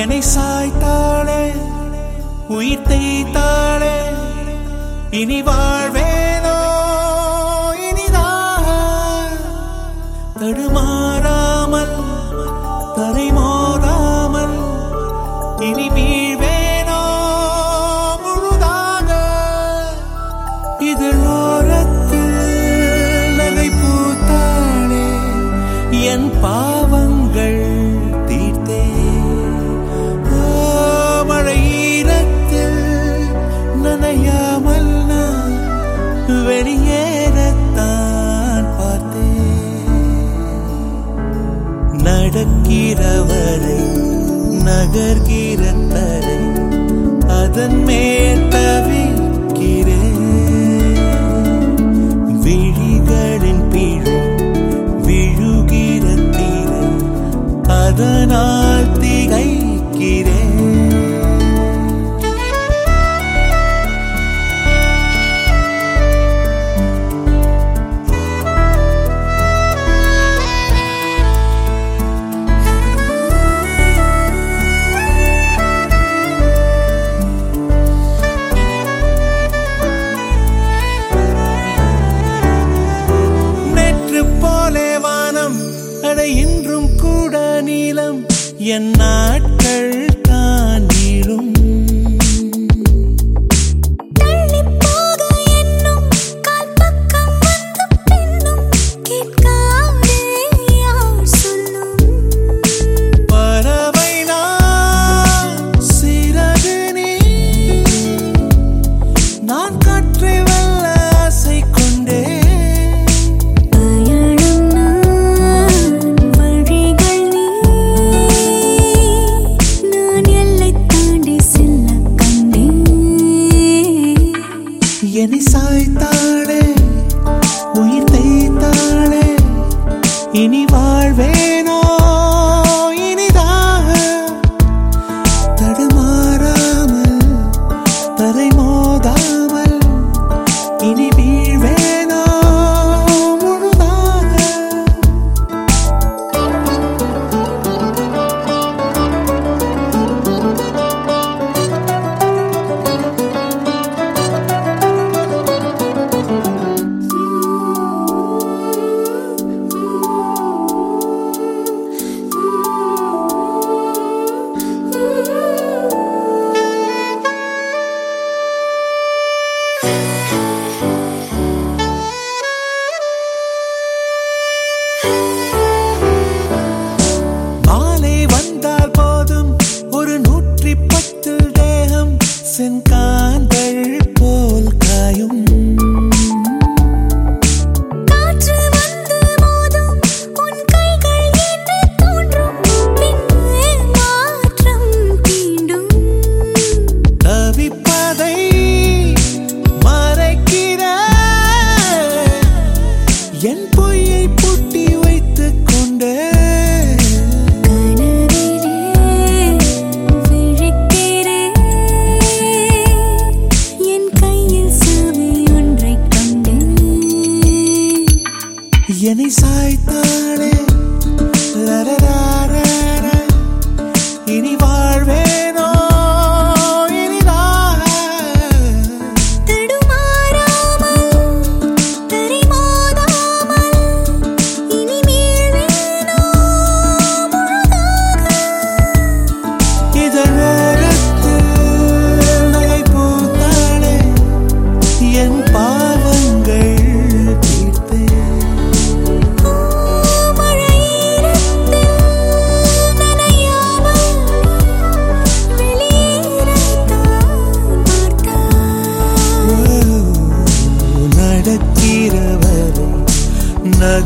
என்னை சாய்த்தாளே உயிர் தேய்த்தாளே இனி வாழ்வேனோ இனிதான் தடுமா நடக்கிறவரை நகர்கிற தரை அதன் மேல் தவிக்கிற என் நாட்கள் என்னை சாய்த்தாளே உயிர் தைத்தாளே இனி வாழ்வே you.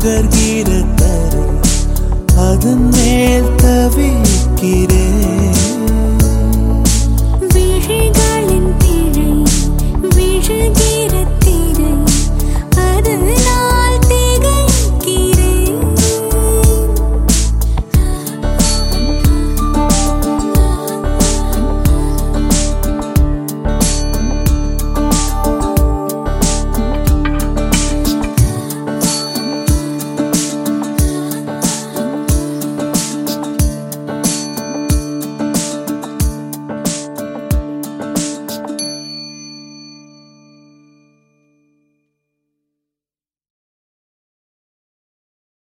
ser